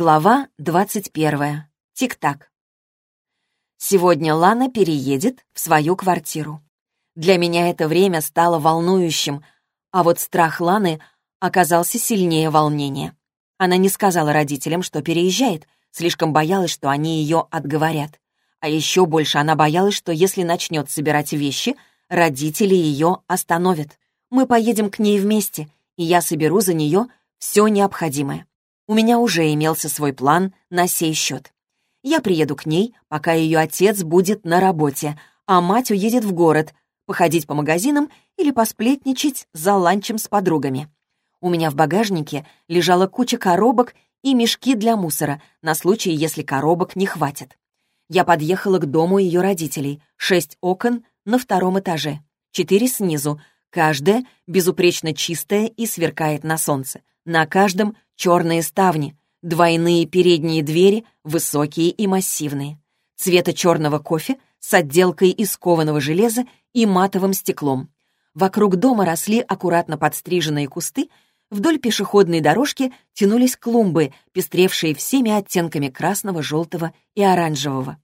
Глава 21. Тик-так. Сегодня Лана переедет в свою квартиру. Для меня это время стало волнующим, а вот страх Ланы оказался сильнее волнения. Она не сказала родителям, что переезжает, слишком боялась, что они ее отговорят. А еще больше она боялась, что если начнет собирать вещи, родители ее остановят. Мы поедем к ней вместе, и я соберу за нее все необходимое. У меня уже имелся свой план на сей счет. Я приеду к ней, пока ее отец будет на работе, а мать уедет в город, походить по магазинам или посплетничать за ланчем с подругами. У меня в багажнике лежала куча коробок и мешки для мусора на случай, если коробок не хватит. Я подъехала к дому ее родителей. Шесть окон на втором этаже, четыре снизу, каждая безупречно чистая и сверкает на солнце. На каждом черные ставни, двойные передние двери, высокие и массивные, цвета черного кофе с отделкой из кованого железа и матовым стеклом. Вокруг дома росли аккуратно подстриженные кусты, вдоль пешеходной дорожки тянулись клумбы, пестревшие всеми оттенками красного, желтого и оранжевого.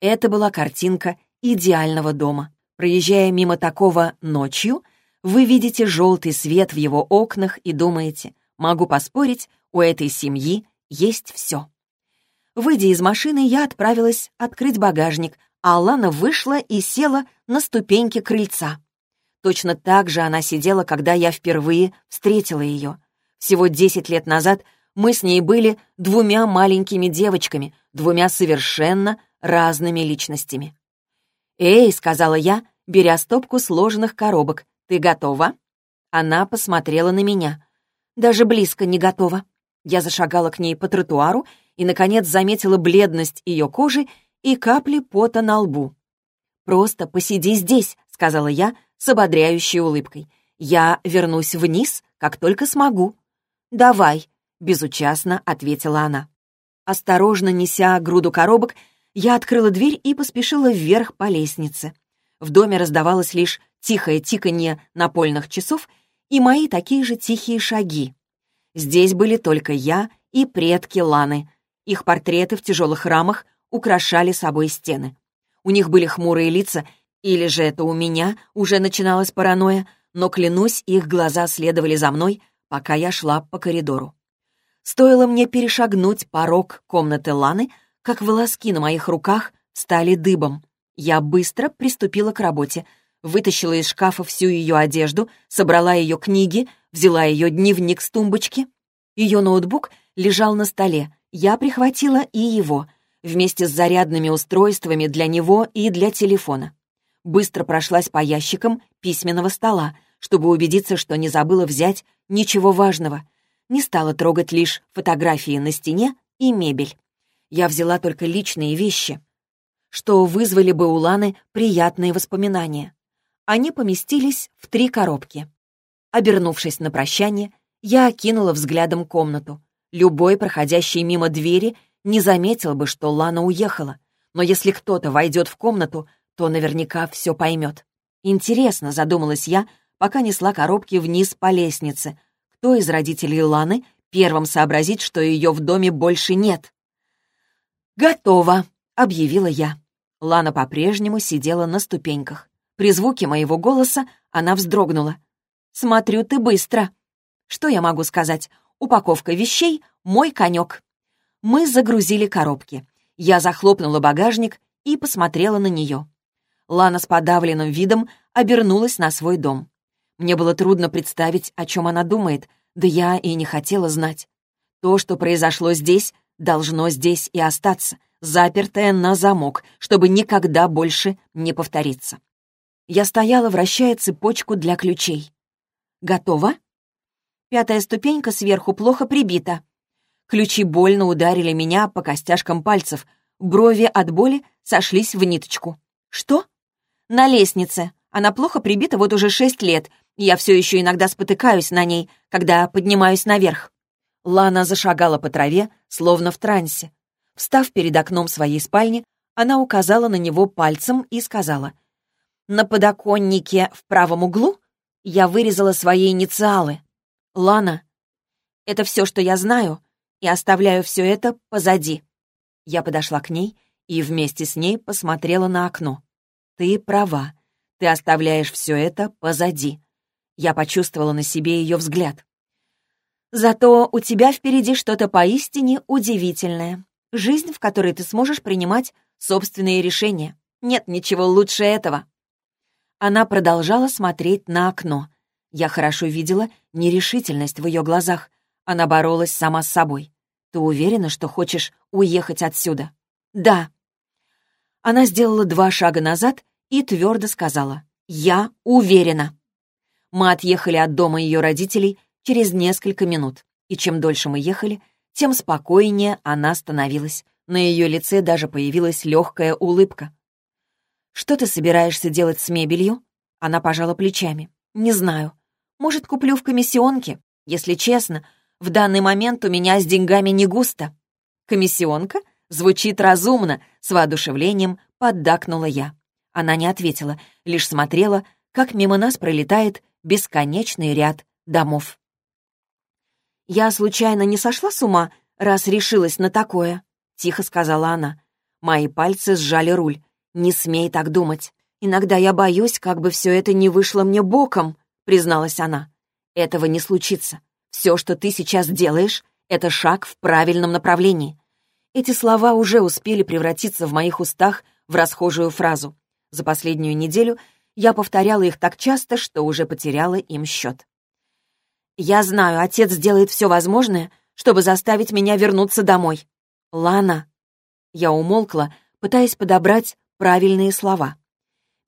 Это была картинка идеального дома. Проезжая мимо такого ночью, вы видите желтый свет в его окнах и думаете, Могу поспорить, у этой семьи есть все. Выйдя из машины, я отправилась открыть багажник, а Алана вышла и села на ступеньки крыльца. Точно так же она сидела, когда я впервые встретила ее. Всего десять лет назад мы с ней были двумя маленькими девочками, двумя совершенно разными личностями. «Эй», — сказала я, беря стопку сложенных коробок, — «ты готова?» Она посмотрела на меня. Даже близко не готова. Я зашагала к ней по тротуару и, наконец, заметила бледность ее кожи и капли пота на лбу. «Просто посиди здесь», — сказала я с ободряющей улыбкой. «Я вернусь вниз, как только смогу». «Давай», — безучастно ответила она. Осторожно неся груду коробок, я открыла дверь и поспешила вверх по лестнице. В доме раздавалось лишь тихое тиканье напольных часов — и мои такие же тихие шаги. Здесь были только я и предки Ланы. Их портреты в тяжелых рамах украшали собой стены. У них были хмурые лица, или же это у меня уже начиналась паранойя, но, клянусь, их глаза следовали за мной, пока я шла по коридору. Стоило мне перешагнуть порог комнаты Ланы, как волоски на моих руках стали дыбом. Я быстро приступила к работе — вытащила из шкафа всю ее одежду, собрала ее книги, взяла ее дневник с тумбочки. Ее ноутбук лежал на столе, я прихватила и его, вместе с зарядными устройствами для него и для телефона. Быстро прошлась по ящикам письменного стола, чтобы убедиться, что не забыла взять ничего важного. Не стала трогать лишь фотографии на стене и мебель. Я взяла только личные вещи, что вызвали бы у Ланы приятные воспоминания они поместились в три коробки. Обернувшись на прощание, я окинула взглядом комнату. Любой, проходящий мимо двери, не заметил бы, что Лана уехала. Но если кто-то войдет в комнату, то наверняка все поймет. Интересно, задумалась я, пока несла коробки вниз по лестнице. Кто из родителей Ланы первым сообразит, что ее в доме больше нет? «Готово», — объявила я. Лана по-прежнему сидела на ступеньках. При звуке моего голоса она вздрогнула. «Смотрю, ты быстро». Что я могу сказать? Упаковка вещей — мой конек. Мы загрузили коробки. Я захлопнула багажник и посмотрела на нее. Лана с подавленным видом обернулась на свой дом. Мне было трудно представить, о чем она думает, да я и не хотела знать. То, что произошло здесь, должно здесь и остаться, запертое на замок, чтобы никогда больше не повториться. Я стояла, вращая цепочку для ключей. «Готово?» Пятая ступенька сверху плохо прибита. Ключи больно ударили меня по костяшкам пальцев. Брови от боли сошлись в ниточку. «Что?» «На лестнице. Она плохо прибита вот уже шесть лет. Я все еще иногда спотыкаюсь на ней, когда поднимаюсь наверх». Лана зашагала по траве, словно в трансе. Встав перед окном своей спальни, она указала на него пальцем и сказала, на подоконнике в правом углу я вырезала свои инициалы. Лана. Это все, что я знаю, и оставляю все это позади». Я подошла к ней и вместе с ней посмотрела на окно. «Ты права. Ты оставляешь все это позади». Я почувствовала на себе ее взгляд. «Зато у тебя впереди что-то поистине удивительное. Жизнь, в которой ты сможешь принимать собственные решения. Нет ничего лучше этого». Она продолжала смотреть на окно. Я хорошо видела нерешительность в ее глазах. Она боролась сама с собой. «Ты уверена, что хочешь уехать отсюда?» «Да». Она сделала два шага назад и твердо сказала «Я уверена». Мы отъехали от дома ее родителей через несколько минут, и чем дольше мы ехали, тем спокойнее она становилась. На ее лице даже появилась легкая улыбка. «Что ты собираешься делать с мебелью?» Она пожала плечами. «Не знаю. Может, куплю в комиссионке? Если честно, в данный момент у меня с деньгами не густо». «Комиссионка?» Звучит разумно, с воодушевлением поддакнула я. Она не ответила, лишь смотрела, как мимо нас пролетает бесконечный ряд домов. «Я случайно не сошла с ума, раз решилась на такое?» — тихо сказала она. Мои пальцы сжали руль. «Не смей так думать. Иногда я боюсь, как бы все это не вышло мне боком», — призналась она. «Этого не случится. Все, что ты сейчас делаешь, — это шаг в правильном направлении». Эти слова уже успели превратиться в моих устах в расхожую фразу. За последнюю неделю я повторяла их так часто, что уже потеряла им счет. «Я знаю, отец сделает все возможное, чтобы заставить меня вернуться домой. Лана...» Я умолкла, пытаясь подобрать правильные слова.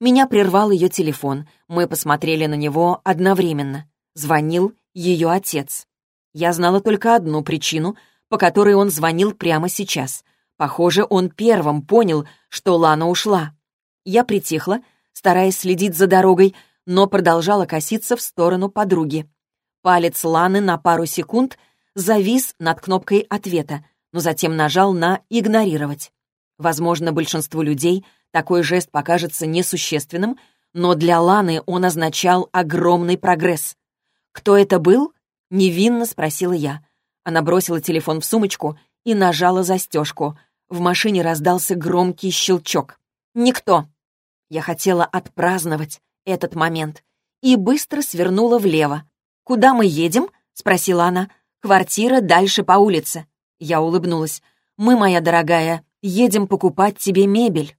Меня прервал ее телефон. Мы посмотрели на него одновременно. Звонил ее отец. Я знала только одну причину, по которой он звонил прямо сейчас. Похоже, он первым понял, что Лана ушла. Я притихла, стараясь следить за дорогой, но продолжала коситься в сторону подруги. Палец Ланы на пару секунд завис над кнопкой ответа, но затем нажал на «игнорировать». Возможно, большинству людей такой жест покажется несущественным, но для Ланы он означал огромный прогресс. «Кто это был?» — невинно спросила я. Она бросила телефон в сумочку и нажала застежку. В машине раздался громкий щелчок. «Никто!» Я хотела отпраздновать этот момент и быстро свернула влево. «Куда мы едем?» — спросила она. «Квартира дальше по улице». Я улыбнулась. «Мы, моя дорогая, едем покупать тебе мебель».